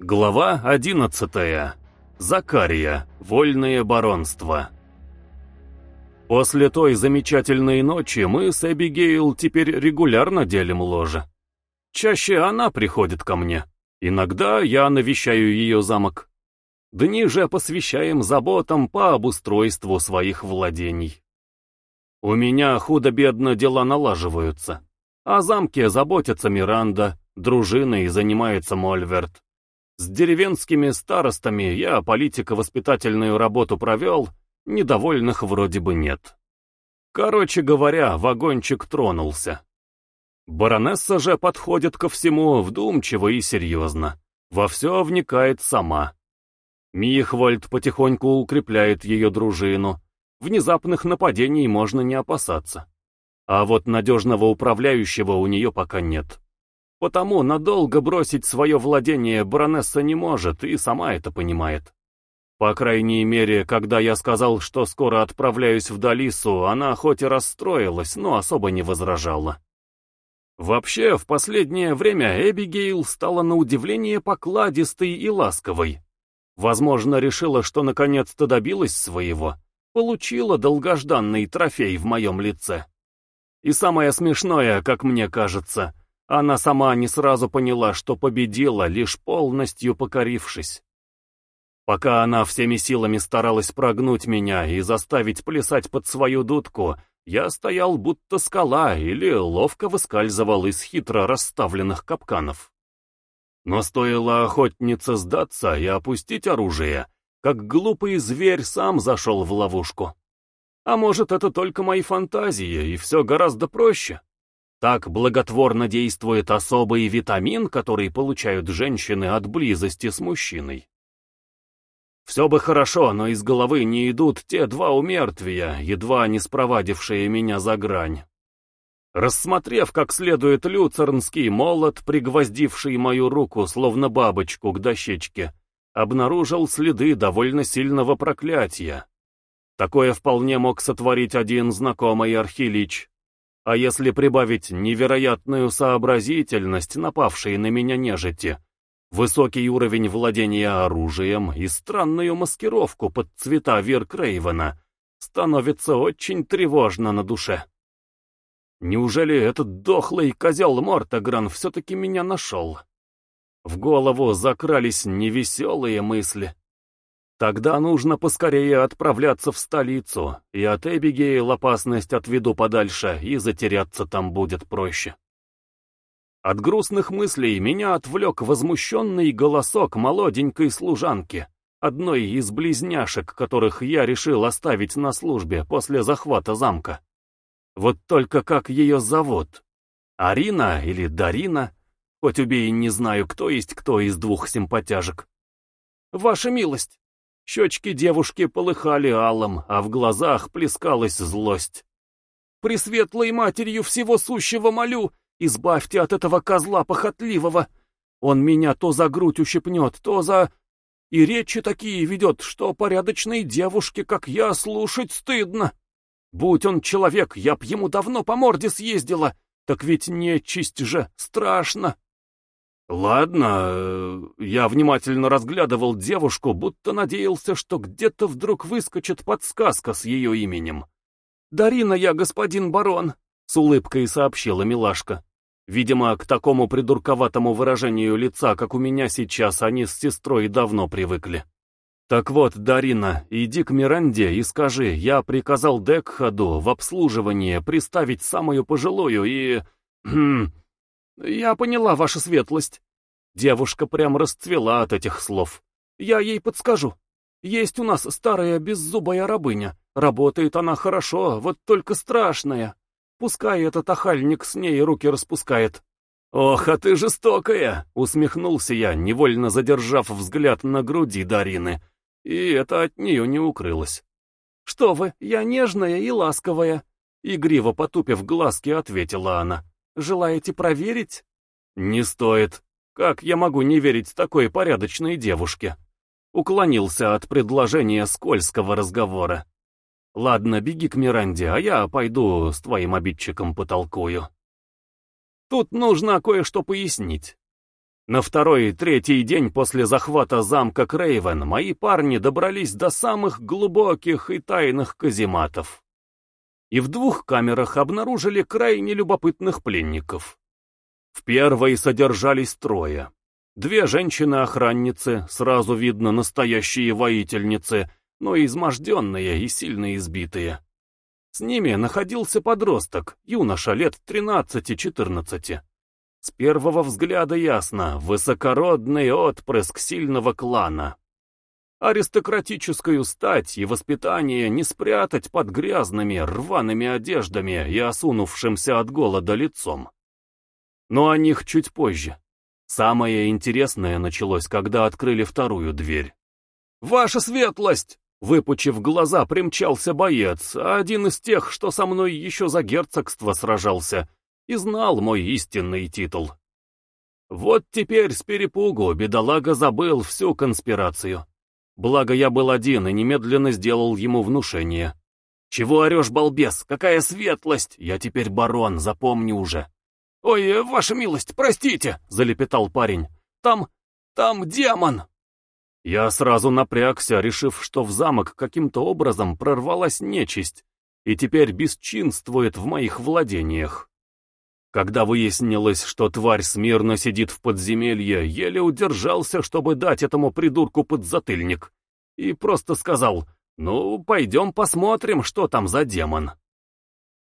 Глава одиннадцатая. Закария. Вольное баронство. После той замечательной ночи мы с Эбигейл теперь регулярно делим ложе. Чаще она приходит ко мне. Иногда я навещаю ее замок. Дни же посвящаем заботам по обустройству своих владений. У меня худо-бедно дела налаживаются. О замке заботится Миранда, дружиной занимается Мольверт. С деревенскими старостами я политико-воспитательную работу провел, недовольных вроде бы нет. Короче говоря, вагончик тронулся. Баронесса же подходит ко всему вдумчиво и серьезно. Во все вникает сама. Михвальд потихоньку укрепляет ее дружину. Внезапных нападений можно не опасаться. А вот надежного управляющего у нее пока нет. Потому надолго бросить свое владение баронесса не может и сама это понимает. По крайней мере, когда я сказал, что скоро отправляюсь в Далису, она хоть и расстроилась, но особо не возражала. Вообще, в последнее время Эбигейл стала на удивление покладистой и ласковой. Возможно, решила, что наконец-то добилась своего, получила долгожданный трофей в моем лице. И самое смешное, как мне кажется, она сама не сразу поняла, что победила, лишь полностью покорившись. Пока она всеми силами старалась прогнуть меня и заставить плясать под свою дудку, я стоял будто скала или ловко выскальзывал из хитро расставленных капканов. Но стоило охотнице сдаться и опустить оружие, как глупый зверь сам зашел в ловушку. А может, это только мои фантазии, и все гораздо проще? Так благотворно действует особый витамин, который получают женщины от близости с мужчиной. Все бы хорошо, но из головы не идут те два умертвия, едва не спровадившие меня за грань. Рассмотрев как следует люцернский молот, пригвоздивший мою руку, словно бабочку, к дощечке, обнаружил следы довольно сильного проклятия. Такое вполне мог сотворить один знакомый архилич. А если прибавить невероятную сообразительность, напавшей на меня нежити, высокий уровень владения оружием и странную маскировку под цвета Вир Крейвена, становится очень тревожно на душе. Неужели этот дохлый козел Мортогран все-таки меня нашел? В голову закрались невеселые мысли. Тогда нужно поскорее отправляться в столицу, и от Эбигейл опасность отведу подальше, и затеряться там будет проще. От грустных мыслей меня отвлек возмущенный голосок молоденькой служанки, одной из близняшек, которых я решил оставить на службе после захвата замка. Вот только как ее зовут? Арина или Дарина? Хоть убей, не знаю, кто есть кто из двух симпатяжек. «Ваша милость!» Щечки девушки полыхали алым, а в глазах плескалась злость. «Пресветлой матерью всего сущего молю, избавьте от этого козла похотливого. Он меня то за грудь ущипнет, то за... И речи такие ведет, что порядочной девушке, как я, слушать стыдно. Будь он человек, я б ему давно по морде съездила, так ведь нечисть же, страшно». Ладно, э, я внимательно разглядывал девушку, будто надеялся, что где-то вдруг выскочит подсказка с ее именем. «Дарина я, господин барон», — с улыбкой сообщила милашка. Видимо, к такому придурковатому выражению лица, как у меня сейчас, они с сестрой давно привыкли. «Так вот, Дарина, иди к Миранде и скажи, я приказал Декхаду в обслуживание приставить самую пожилую и... «Я поняла, ваша светлость». Девушка прям расцвела от этих слов. «Я ей подскажу. Есть у нас старая беззубая рабыня. Работает она хорошо, вот только страшная. Пускай этот охальник с ней руки распускает». «Ох, а ты жестокая!» — усмехнулся я, невольно задержав взгляд на груди Дарины. И это от нее не укрылось. «Что вы, я нежная и ласковая!» Игриво потупив глазки, ответила она. Желаете проверить? Не стоит. Как я могу не верить такой порядочной девушке? Уклонился от предложения скользкого разговора. Ладно, беги к Миранде, а я пойду с твоим обидчиком потолкую. Тут нужно кое-что пояснить. На второй третий день после захвата замка Крейвен мои парни добрались до самых глубоких и тайных казематов. И в двух камерах обнаружили крайне любопытных пленников. В первой содержались трое. Две женщины-охранницы, сразу видно настоящие воительницы, но изможденные и сильно избитые. С ними находился подросток, юноша лет 13-14. С первого взгляда ясно, высокородный отпрыск сильного клана. Аристократическую стать и воспитание не спрятать под грязными, рваными одеждами и осунувшимся от голода лицом. Но о них чуть позже. Самое интересное началось, когда открыли вторую дверь. «Ваша светлость!» Выпучив глаза, примчался боец, один из тех, что со мной еще за герцогство сражался, и знал мой истинный титул. Вот теперь с перепугу бедолага забыл всю конспирацию. Благо я был один и немедленно сделал ему внушение. «Чего орешь, балбес? Какая светлость! Я теперь барон, запомни уже!» «Ой, ваша милость, простите!» — залепетал парень. «Там... там демон!» Я сразу напрягся, решив, что в замок каким-то образом прорвалась нечисть, и теперь бесчинствует в моих владениях. Когда выяснилось, что тварь смирно сидит в подземелье, еле удержался, чтобы дать этому придурку подзатыльник. И просто сказал, ну, пойдем посмотрим, что там за демон.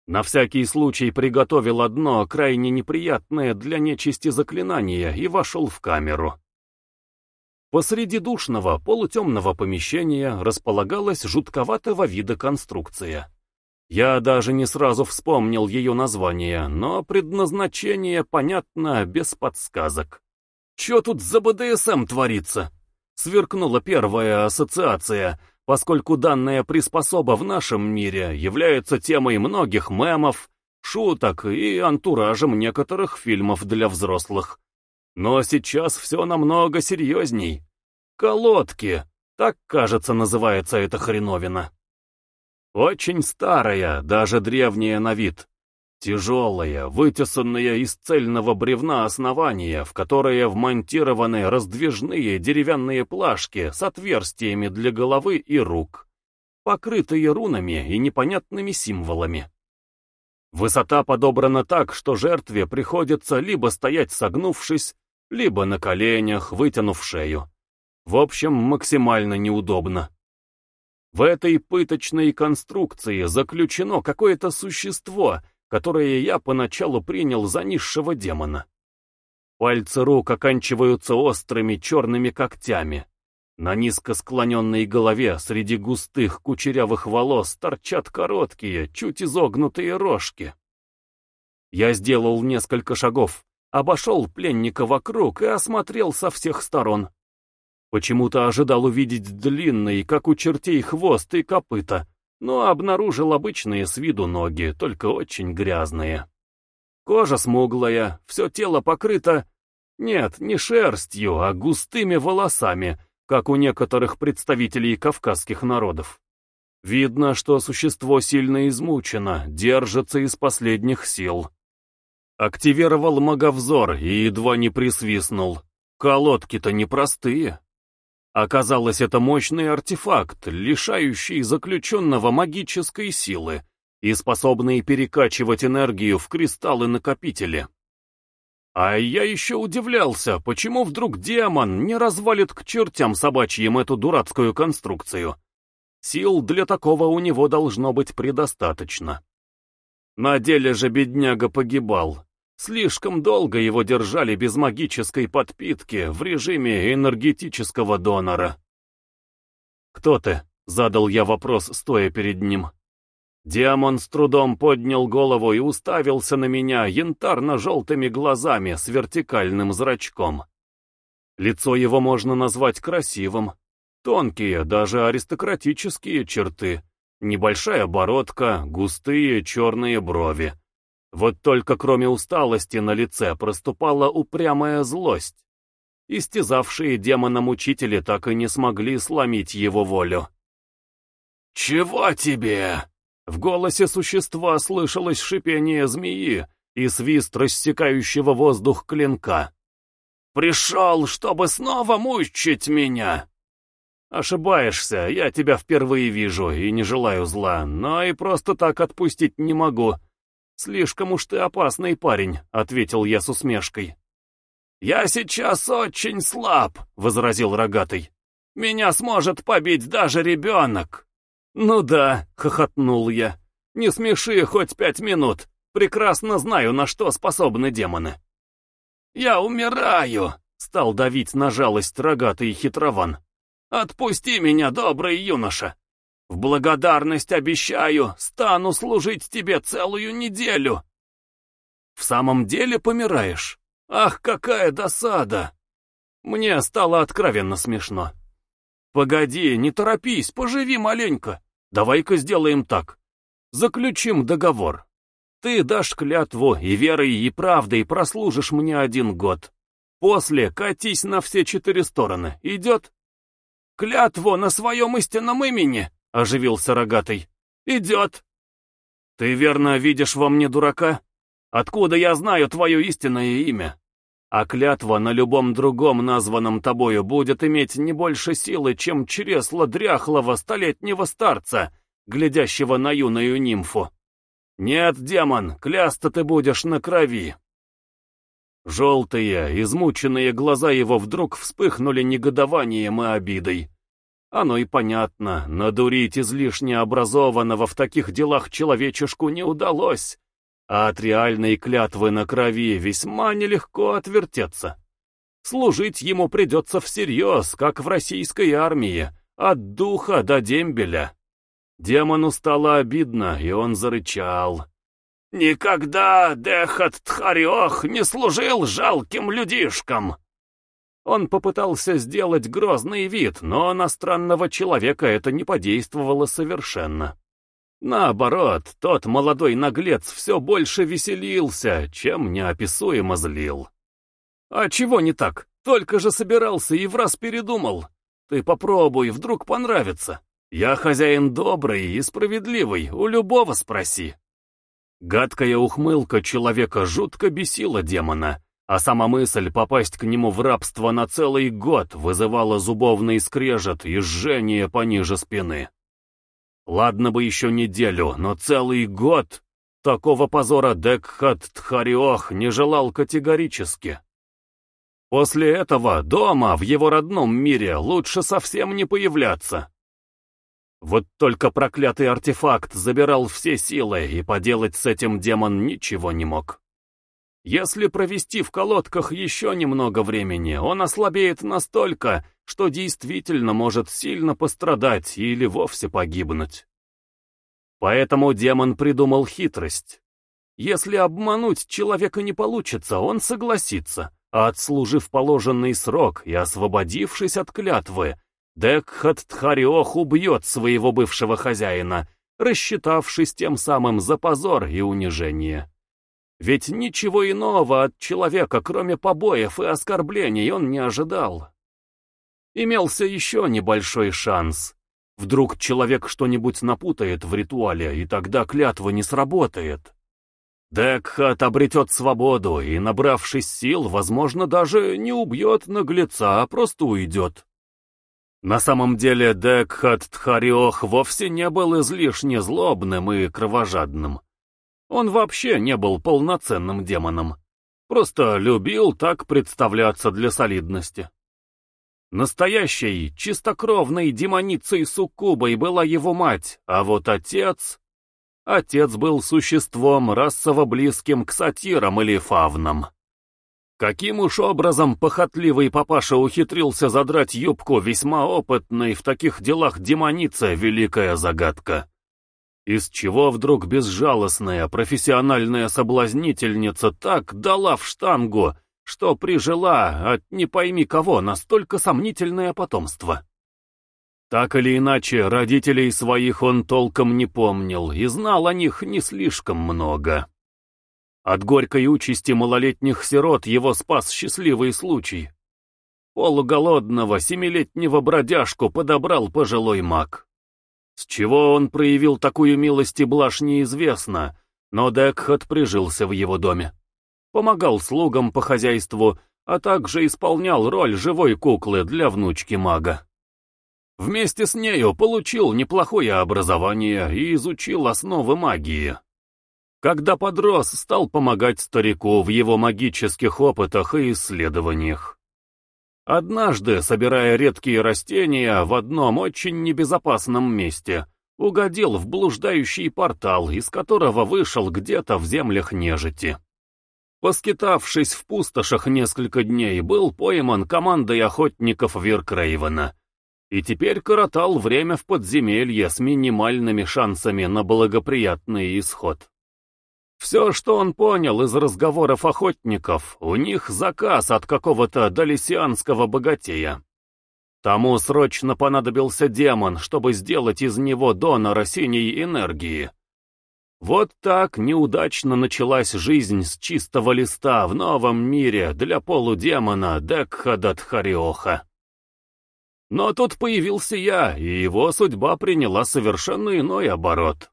На всякий случай приготовил одно крайне неприятное для нечисти заклинание и вошел в камеру. Посреди душного, полутемного помещения располагалась жутковатого вида конструкция. Я даже не сразу вспомнил ее название, но предназначение понятно без подсказок. «Че тут за БДСМ творится?» Сверкнула первая ассоциация, поскольку данная приспособа в нашем мире является темой многих мемов, шуток и антуражем некоторых фильмов для взрослых. Но сейчас все намного серьезней. Колодки, так, кажется, называется эта хреновина. Очень старая, даже древняя на вид. Тяжелая, вытесанная из цельного бревна основания, в которое вмонтированы раздвижные деревянные плашки с отверстиями для головы и рук, покрытые рунами и непонятными символами. Высота подобрана так, что жертве приходится либо стоять согнувшись, либо на коленях, вытянув шею. В общем, максимально неудобно. В этой пыточной конструкции заключено какое-то существо, которое я поначалу принял за низшего демона. Пальцы рук оканчиваются острыми черными когтями. На низко склоненной голове среди густых кучерявых волос торчат короткие, чуть изогнутые рожки. Я сделал несколько шагов, обошел пленника вокруг и осмотрел со всех сторон. Почему-то ожидал увидеть длинный, как у чертей, хвост и копыта, но обнаружил обычные с виду ноги, только очень грязные. Кожа смуглая, все тело покрыто... Нет, не шерстью, а густыми волосами, как у некоторых представителей кавказских народов. Видно, что существо сильно измучено, держится из последних сил. Активировал маговзор и едва не присвистнул. Колодки-то непростые. Оказалось, это мощный артефакт, лишающий заключенного магической силы и способный перекачивать энергию в кристаллы-накопители. А я еще удивлялся, почему вдруг демон не развалит к чертям собачьим эту дурацкую конструкцию. Сил для такого у него должно быть предостаточно. На деле же бедняга погибал, Слишком долго его держали без магической подпитки в режиме энергетического донора. «Кто ты?» — задал я вопрос, стоя перед ним. Демон с трудом поднял голову и уставился на меня янтарно-желтыми глазами с вертикальным зрачком. Лицо его можно назвать красивым. Тонкие, даже аристократические черты. Небольшая бородка, густые черные брови. Вот только кроме усталости на лице проступала упрямая злость. Истязавшие демона-мучители так и не смогли сломить его волю. «Чего тебе?» В голосе существа слышалось шипение змеи и свист рассекающего воздух клинка. Пришел, чтобы снова мучить меня!» «Ошибаешься, я тебя впервые вижу и не желаю зла, но и просто так отпустить не могу. Слишком уж ты опасный парень», — ответил я с усмешкой. «Я сейчас очень слаб», — возразил рогатый. «Меня сможет побить даже ребенок». «Ну да», — хохотнул я. «Не смеши хоть пять минут. Прекрасно знаю, на что способны демоны». «Я умираю», — стал давить на жалость рогатый хитрован. Отпусти меня, добрый юноша. В благодарность обещаю, стану служить тебе целую неделю. В самом деле помираешь? Ах, какая досада! Мне стало откровенно смешно. Погоди, не торопись, поживи маленько. Давай-ка сделаем так. Заключим договор. Ты дашь клятву и верой, и правдой прослужишь мне один год. После катись на все четыре стороны. Идет? «Клятву на своем истинном имени!» — оживился рогатый. «Идет!» «Ты верно видишь во мне дурака? Откуда я знаю твое истинное имя? А клятва на любом другом названном тобою будет иметь не больше силы, чем чресло дряхлого столетнего старца, глядящего на юную нимфу. Нет, демон, клясться ты будешь на крови!» Желтые, измученные глаза его вдруг вспыхнули негодованием и обидой. Оно и понятно, надурить излишне образованного в таких делах человечешку не удалось, а от реальной клятвы на крови весьма нелегко отвертеться. Служить ему придется всерьез, как в российской армии, от духа до дембеля. Демону стало обидно, и он зарычал. «Никогда Дехат Тхариох не служил жалким людишкам!» Он попытался сделать грозный вид, но на странного человека это не подействовало совершенно. Наоборот, тот молодой наглец все больше веселился, чем неописуемо злил. «А чего не так? Только же собирался и в раз передумал. Ты попробуй, вдруг понравится. Я хозяин добрый и справедливый, у любого спроси». Гадкая ухмылка человека жутко бесила демона, а сама мысль попасть к нему в рабство на целый год вызывала зубовный скрежет и жжение пониже спины. Ладно бы еще неделю, но целый год такого позора Декхат Тхариох не желал категорически. После этого дома, в его родном мире, лучше совсем не появляться. Вот только проклятый артефакт забирал все силы, и поделать с этим демон ничего не мог. Если провести в колодках еще немного времени, он ослабеет настолько, что действительно может сильно пострадать или вовсе погибнуть. Поэтому демон придумал хитрость. Если обмануть человека не получится, он согласится, а отслужив положенный срок и освободившись от клятвы, Декхат Тхариох убьет своего бывшего хозяина, рассчитавшись тем самым за позор и унижение. Ведь ничего иного от человека, кроме побоев и оскорблений, он не ожидал. Имелся еще небольшой шанс. Вдруг человек что-нибудь напутает в ритуале, и тогда клятва не сработает. Декхат обретет свободу и, набравшись сил, возможно, даже не убьет наглеца, а просто уйдет. На самом деле Декхат Тхариох вовсе не был излишне злобным и кровожадным. Он вообще не был полноценным демоном. Просто любил так представляться для солидности. Настоящей, чистокровной демоницей-суккубой была его мать, а вот отец... Отец был существом расово близким к сатирам или фавнам. Каким уж образом похотливый папаша ухитрился задрать юбку весьма опытной в таких делах демоница — великая загадка. Из чего вдруг безжалостная профессиональная соблазнительница так дала в штангу, что прижила от не пойми кого настолько сомнительное потомство? Так или иначе, родителей своих он толком не помнил и знал о них не слишком много. От горькой участи малолетних сирот его спас счастливый случай. Полуголодного семилетнего бродяжку подобрал пожилой маг. С чего он проявил такую милость и блажь неизвестно, но Декхат прижился в его доме. Помогал слугам по хозяйству, а также исполнял роль живой куклы для внучки мага. Вместе с нею получил неплохое образование и изучил основы магии. Когда подрос, стал помогать старику в его магических опытах и исследованиях. Однажды, собирая редкие растения в одном очень небезопасном месте, угодил в блуждающий портал, из которого вышел где-то в землях нежити. Поскитавшись в пустошах несколько дней, был пойман командой охотников Виркрейвена и теперь коротал время в подземелье с минимальными шансами на благоприятный исход. Все, что он понял из разговоров охотников, у них заказ от какого-то далисианского богатея. Тому срочно понадобился демон, чтобы сделать из него донора синей энергии. Вот так неудачно началась жизнь с чистого листа в новом мире для полудемона Декхадатхариоха. Но тут появился я, и его судьба приняла совершенно иной оборот.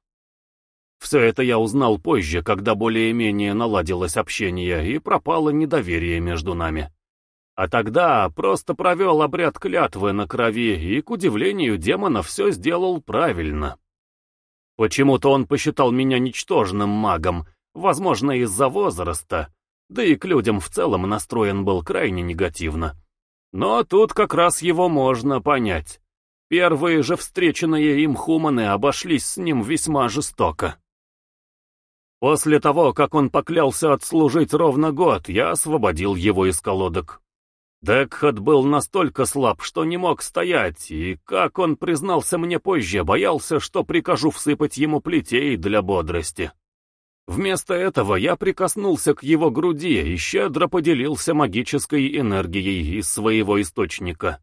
Все это я узнал позже, когда более-менее наладилось общение и пропало недоверие между нами. А тогда просто провел обряд клятвы на крови и, к удивлению демона, все сделал правильно. Почему-то он посчитал меня ничтожным магом, возможно, из-за возраста, да и к людям в целом настроен был крайне негативно. Но тут как раз его можно понять. Первые же встреченные им хуманы обошлись с ним весьма жестоко. После того, как он поклялся отслужить ровно год, я освободил его из колодок. Декхат был настолько слаб, что не мог стоять, и, как он признался мне позже, боялся, что прикажу всыпать ему плетей для бодрости. Вместо этого я прикоснулся к его груди и щедро поделился магической энергией из своего источника.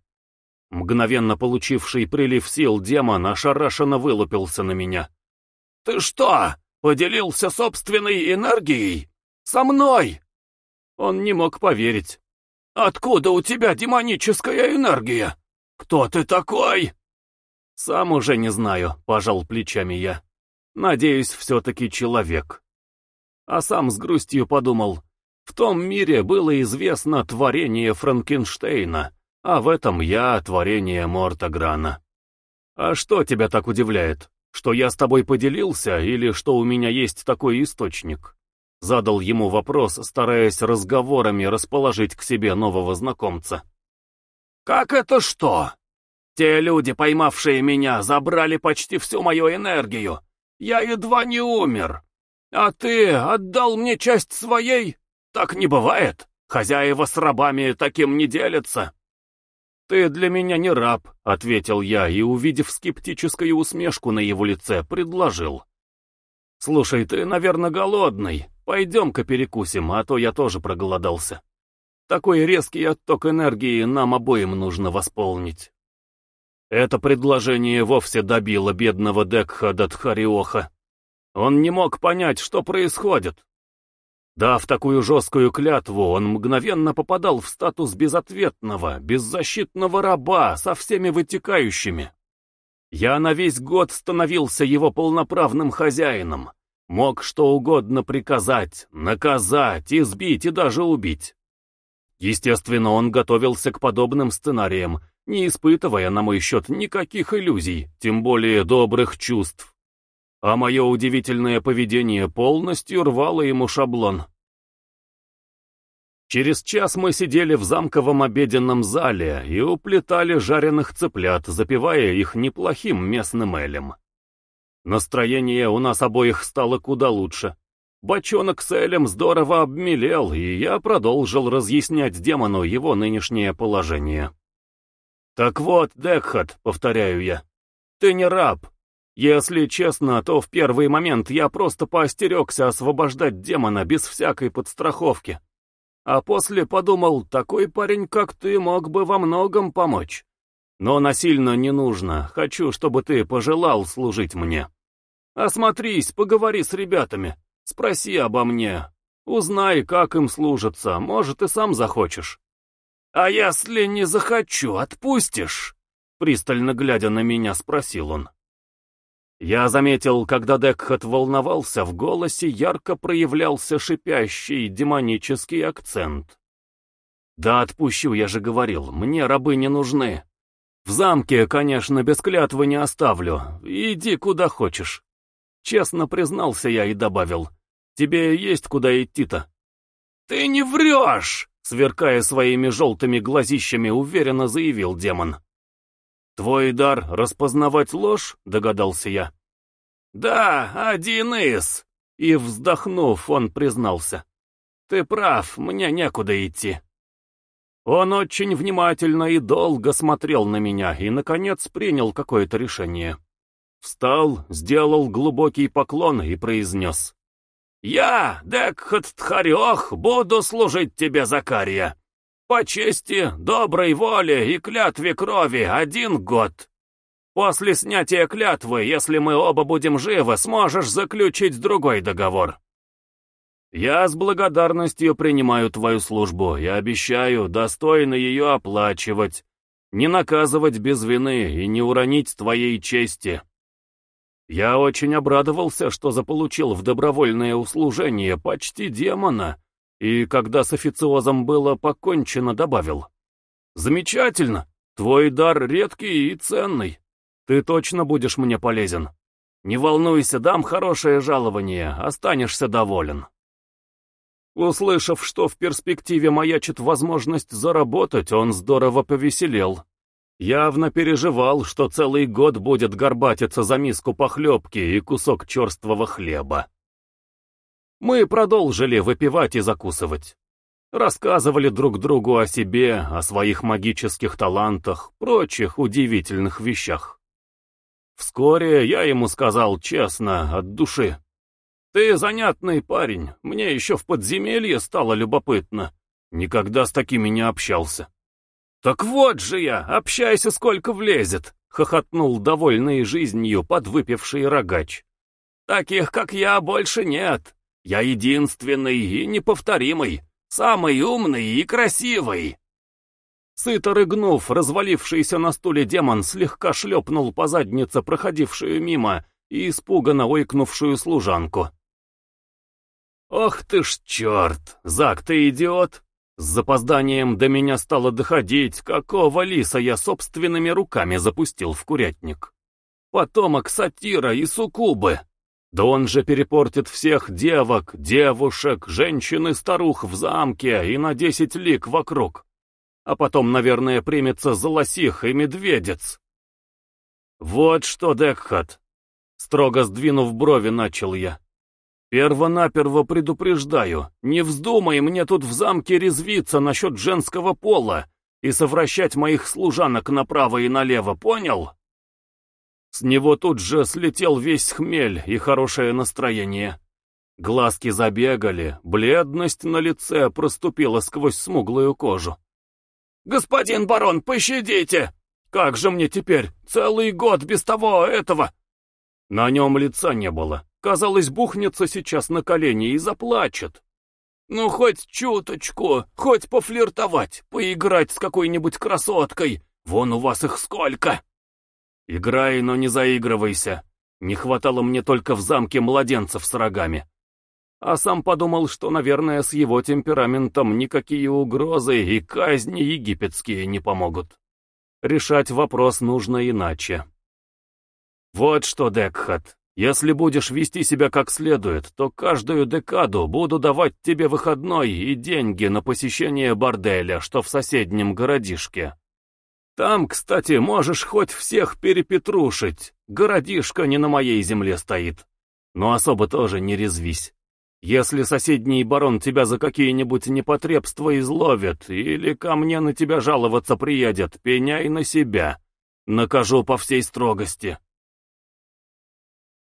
Мгновенно получивший прилив сил демон ошарашенно вылупился на меня. «Ты что?» Поделился собственной энергией? Со мной?» Он не мог поверить. «Откуда у тебя демоническая энергия? Кто ты такой?» «Сам уже не знаю», — пожал плечами я. «Надеюсь, все-таки человек». А сам с грустью подумал. В том мире было известно творение Франкенштейна, а в этом я творение Мортограна. А что тебя так удивляет? Что я с тобой поделился или что у меня есть такой источник? Задал ему вопрос, стараясь разговорами расположить к себе нового знакомца. «Как это что? Те люди, поймавшие меня, забрали почти всю мою энергию. Я едва не умер. А ты отдал мне часть своей? Так не бывает. Хозяева с рабами таким не делятся». «Ты для меня не раб», — ответил я и, увидев скептическую усмешку на его лице, предложил. «Слушай, ты, наверное, голодный. Пойдем-ка перекусим, а то я тоже проголодался. Такой резкий отток энергии нам обоим нужно восполнить». Это предложение вовсе добило бедного Декха Датхариоха. Он не мог понять, что происходит. Дав такую жесткую клятву, он мгновенно попадал в статус безответного, беззащитного раба со всеми вытекающими. Я на весь год становился его полноправным хозяином, мог что угодно приказать, наказать, избить и даже убить. Естественно, он готовился к подобным сценариям, не испытывая на мой счет никаких иллюзий, тем более добрых чувств а мое удивительное поведение полностью рвало ему шаблон. Через час мы сидели в замковом обеденном зале и уплетали жареных цыплят, запивая их неплохим местным элем. Настроение у нас обоих стало куда лучше. Бочонок с элем здорово обмелел, и я продолжил разъяснять демону его нынешнее положение. «Так вот, Декхат», — повторяю я, — «ты не раб, если честно, то в первый момент я просто поостерегся освобождать демона без всякой подстраховки. А после подумал, такой парень, как ты, мог бы во многом помочь. Но насильно не нужно, хочу, чтобы ты пожелал служить мне. Осмотрись, поговори с ребятами, спроси обо мне. Узнай, как им служится, может, и сам захочешь. А если не захочу, отпустишь? Пристально глядя на меня, спросил он. Я заметил, когда Декхат волновался, в голосе ярко проявлялся шипящий демонический акцент. Да отпущу, я же говорил, мне рабы не нужны. В замке, конечно, без клятвы не оставлю, иди куда хочешь. Честно признался я и добавил, тебе есть куда идти-то. Ты не врешь! Сверкая своими желтыми глазищами, уверенно заявил демон. «Твой дар распознавать ложь?» — догадался я. «Да, один из!» И, вздохнув, он признался. «Ты прав, мне некуда идти». Он очень внимательно и долго смотрел на меня и, наконец, принял какое-то решение. Встал, сделал глубокий поклон и произнес. «Я, Декхат Тхарех, буду служить тебе, Закария. По чести, доброй воле и клятве крови один год. После снятия клятвы, если мы оба будем живы, сможешь заключить другой договор». Я с благодарностью принимаю твою службу и обещаю достойно ее оплачивать, не наказывать без вины и не уронить твоей чести. Я очень обрадовался, что заполучил в добровольное услужение почти демона, и когда с официозом было покончено, добавил. «Замечательно! Твой дар редкий и ценный. Ты точно будешь мне полезен. Не волнуйся, дам хорошее жалование, останешься доволен». Услышав, что в перспективе маячит возможность заработать, он здорово повеселел. Явно переживал, что целый год будет горбатиться за миску похлебки и кусок черствого хлеба. Мы продолжили выпивать и закусывать. Рассказывали друг другу о себе, о своих магических талантах, прочих удивительных вещах. Вскоре я ему сказал честно, от души. «Ты занятный парень, мне еще в подземелье стало любопытно. Никогда с такими не общался». «Так вот же я, общайся сколько влезет», — хохотнул довольный жизнью подвыпивший рогач. «Таких, как я, больше нет. Я единственный и неповторимый, самый умный и красивый». Сыто рыгнув, развалившийся на стуле демон слегка шлепнул по заднице проходившую мимо и испуганно ойкнувшую служанку. «Ох ты ж черт! Зак, ты идиот!» С запозданием до меня стало доходить, какого лиса я собственными руками запустил в курятник. Потомок сатира и суккубы. Да он же перепортит всех девок, девушек, женщин и старух в замке и на десять лик вокруг. А потом, наверное, примется за лосих и медведец. Вот что, Декхат. Строго сдвинув брови, начал я. Первонаперво предупреждаю, не вздумай мне тут в замке резвиться насчет женского пола и совращать моих служанок направо и налево, понял? С него тут же слетел весь хмель и хорошее настроение. Глазки забегали, бледность на лице проступила сквозь смуглую кожу. «Господин барон, пощадите! Как же мне теперь? Целый год без того этого!» На нем лица не было. Казалось, бухнется сейчас на колени и заплачет. Ну, хоть чуточку, хоть пофлиртовать, поиграть с какой-нибудь красоткой. Вон у вас их сколько. Играй, но не заигрывайся. Не хватало мне только в замке младенцев с рогами. А сам подумал, что, наверное, с его темпераментом никакие угрозы и казни египетские не помогут. Решать вопрос нужно иначе. Вот что, Декхат, если будешь вести себя как следует, то каждую декаду буду давать тебе выходной и деньги на посещение борделя, что в соседнем городишке. Там, кстати, можешь хоть всех перепетрушить, городишко не на моей земле стоит. Но особо тоже не резвись. Если соседний барон тебя за какие-нибудь непотребства изловит или ко мне на тебя жаловаться приедет, пеняй на себя. Накажу по всей строгости.